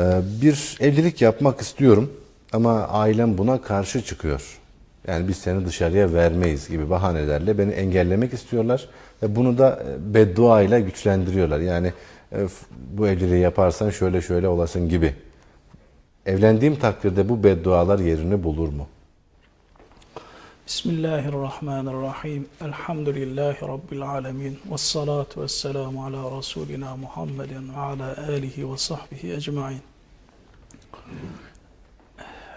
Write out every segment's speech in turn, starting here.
Ee, bir evlilik yapmak istiyorum ama ailem buna karşı çıkıyor. Yani biz seni dışarıya vermeyiz gibi bahanelerle beni engellemek istiyorlar ve bunu da e, beddua ile güçlendiriyorlar. Yani e, bu evliliği yaparsan şöyle şöyle olasın gibi. Evlendiğim takdirde bu beddualar yerini bulur mu? Bismillahirrahmanirrahim. Elhamdülillahi Rabbil alemin. Ve salatu ve selamu ala Resulina Muhammedin ve ala alihi ve sahbihi ecmain.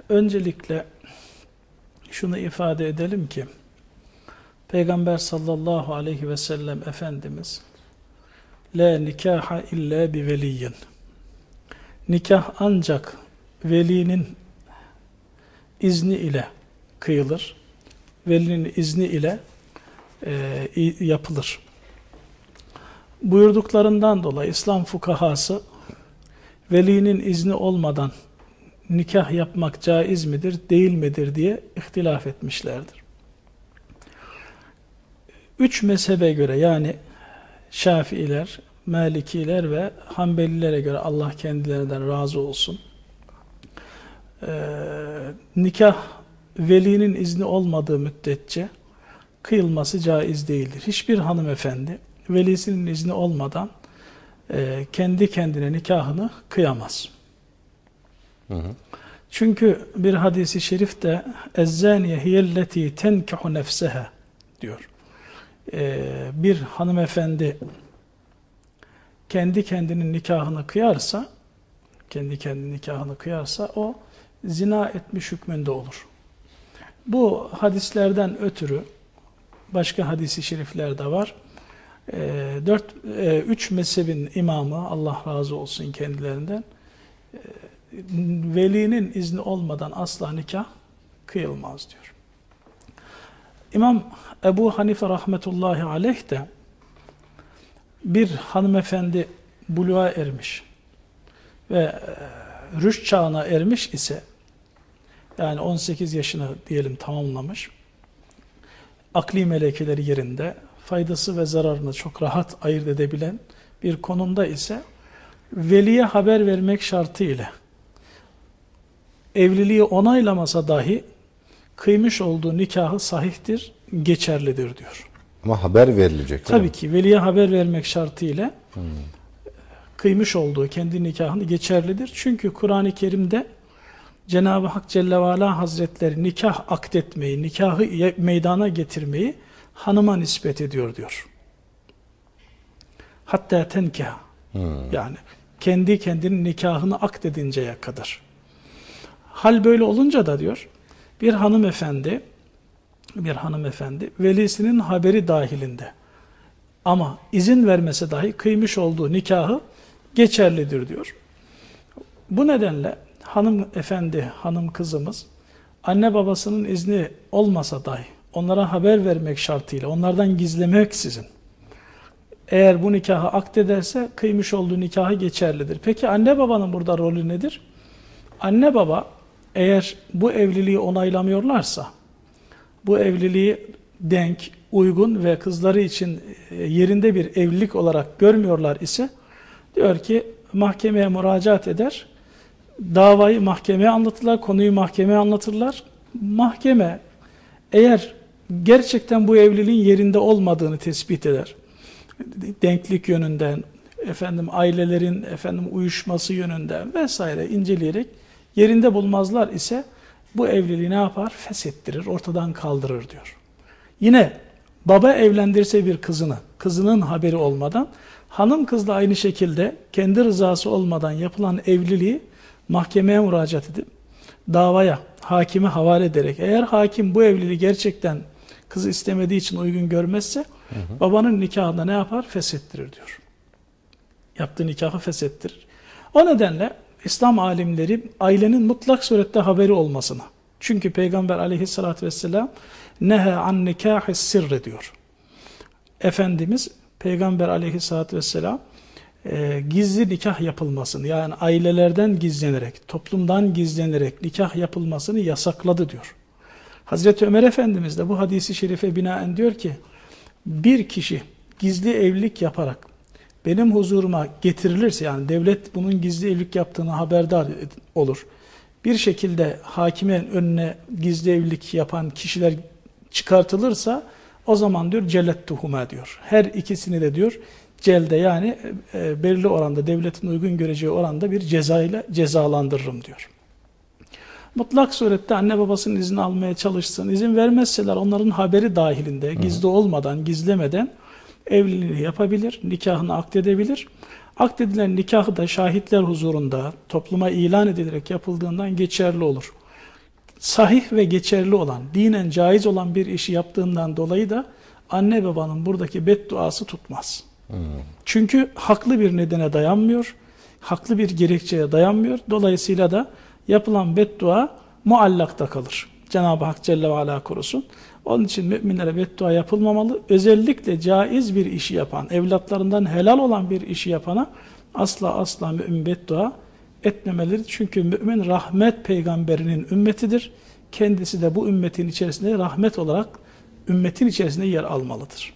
Öncelikle şunu ifade edelim ki Peygamber sallallahu aleyhi ve sellem Efendimiz La nikaha illa bi veliyyin Nikah ancak velinin izni ile kıyılır. Velinin izni ile e, yapılır. Buyurduklarından dolayı İslam fukahası velinin izni olmadan nikah yapmak caiz midir, değil midir diye ihtilaf etmişlerdir. Üç mezhebe göre yani Şafiiler, Malikiler ve Hanbelilere göre Allah kendilerinden razı olsun. Ee, nikah velinin izni olmadığı müddetçe kıyılması caiz değildir. Hiçbir hanımefendi velisinin izni olmadan e, kendi kendine nikahını kıyamaz. Çünkü bir hadisi şerifte ezzaniye hiyelleti tenkihu nefseha diyor. Ee, bir hanımefendi kendi kendinin nikahını kıyarsa kendi kendinin nikahını kıyarsa o zina etmiş hükmünde olur. Bu hadislerden ötürü başka hadisi şerifler de var. E, dört, e, üç mezhebin imamı Allah razı olsun kendilerinden e, velinin izni olmadan asla nikah kıyılmaz diyor. İmam Ebu Hanife rahmetullahi aleyh de bir hanımefendi buluğa ermiş ve e, rüşt çağına ermiş ise yani 18 yaşını diyelim tamamlamış akli melekeleri yerinde faydası ve zararını çok rahat ayırt edebilen bir konumda ise veliye haber vermek şartı ile evliliği onaylamasa dahi kıymış olduğu nikahı sahihtir, geçerlidir diyor. Ama haber verilecek. Tabii ki veliye haber vermek şartıyla kıymış olduğu kendi nikahını geçerlidir. Çünkü Kur'an-ı Kerim'de Cenab-ı Hak Celle ve Ala Hazretleri nikah akdetmeyi, nikahı meydana getirmeyi hanıma nispet ediyor diyor. Hatta tenkah. Yani kendi kendinin nikahını akdedinceye kadar. Hal böyle olunca da diyor bir hanımefendi bir hanımefendi velisinin haberi dahilinde ama izin vermese dahi kıymış olduğu nikahı geçerlidir diyor. Bu nedenle hanım efendi, hanım kızımız anne babasının izni olmasa dahi onlara haber vermek şartıyla onlardan gizlemeksizin eğer bu nikahı akdederse kıymış olduğu nikahı geçerlidir. Peki anne babanın burada rolü nedir? Anne baba eğer bu evliliği onaylamıyorlarsa bu evliliği denk, uygun ve kızları için e, yerinde bir evlilik olarak görmüyorlar ise diyor ki mahkemeye müracaat eder. Davayı mahkemeye anlatırlar, konuyu mahkemeye anlatırlar. Mahkeme eğer gerçekten bu evliliğin yerinde olmadığını tespit eder. Denklik yönünden, efendim ailelerin efendim uyuşması yönünden vesaire inceleyerek yerinde bulmazlar ise bu evliliği ne yapar? Feshettirir, ortadan kaldırır diyor. Yine baba evlendirse bir kızını, kızının haberi olmadan, hanım kızla aynı şekilde kendi rızası olmadan yapılan evliliği mahkemeye müracaat edip davaya, hakime havale ederek eğer hakim bu evliliği gerçekten kızı istemediği için uygun görmezse babanın nikahında ne yapar? Feshettirir diyor. Yaptığı nikahı feshettirir. O nedenle İslam alimleri ailenin mutlak surette haberi olmasına. Çünkü Peygamber aleyhissalatü vesselam nehe an nikahis sirri diyor. Efendimiz Peygamber aleyhissalatü vesselam e, gizli nikah yapılmasını yani ailelerden gizlenerek, toplumdan gizlenerek nikah yapılmasını yasakladı diyor. Hazreti Ömer Efendimiz de bu hadisi şerife binaen diyor ki bir kişi gizli evlilik yaparak benim huzuruma getirilirse yani devlet bunun gizli evlilik yaptığını haberdar olur. Bir şekilde hakimin önüne gizli evlilik yapan kişiler çıkartılırsa o zaman diyor celettuhuma diyor. Her ikisini de diyor celde yani e, belirli oranda devletin uygun göreceği oranda bir cezayla cezalandırırım diyor. Mutlak surette anne babasının izni almaya çalışsın. İzin vermezseler onların haberi dahilinde, gizli olmadan, gizlemeden evliliğini yapabilir, nikahını akdedebilir. Akdedilen nikahı da şahitler huzurunda topluma ilan edilerek yapıldığından geçerli olur. Sahih ve geçerli olan, dinen caiz olan bir işi yaptığından dolayı da anne babanın buradaki bedduası tutmaz. Çünkü haklı bir nedene dayanmıyor, haklı bir gerekçeye dayanmıyor. Dolayısıyla da yapılan beddua muallakta kalır. Cenab-ı Hak Celle ve Ala korusun. Onun için müminlere beddua yapılmamalı. Özellikle caiz bir işi yapan, evlatlarından helal olan bir işi yapana asla asla mümin beddua etmemelidir. Çünkü mümin rahmet peygamberinin ümmetidir. Kendisi de bu ümmetin içerisinde rahmet olarak ümmetin içerisinde yer almalıdır.